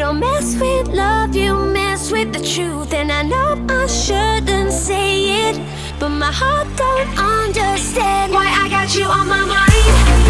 don't mess with love, you mess with the truth. And I know I shouldn't say it, but my heart don't understand why I got you on my mind.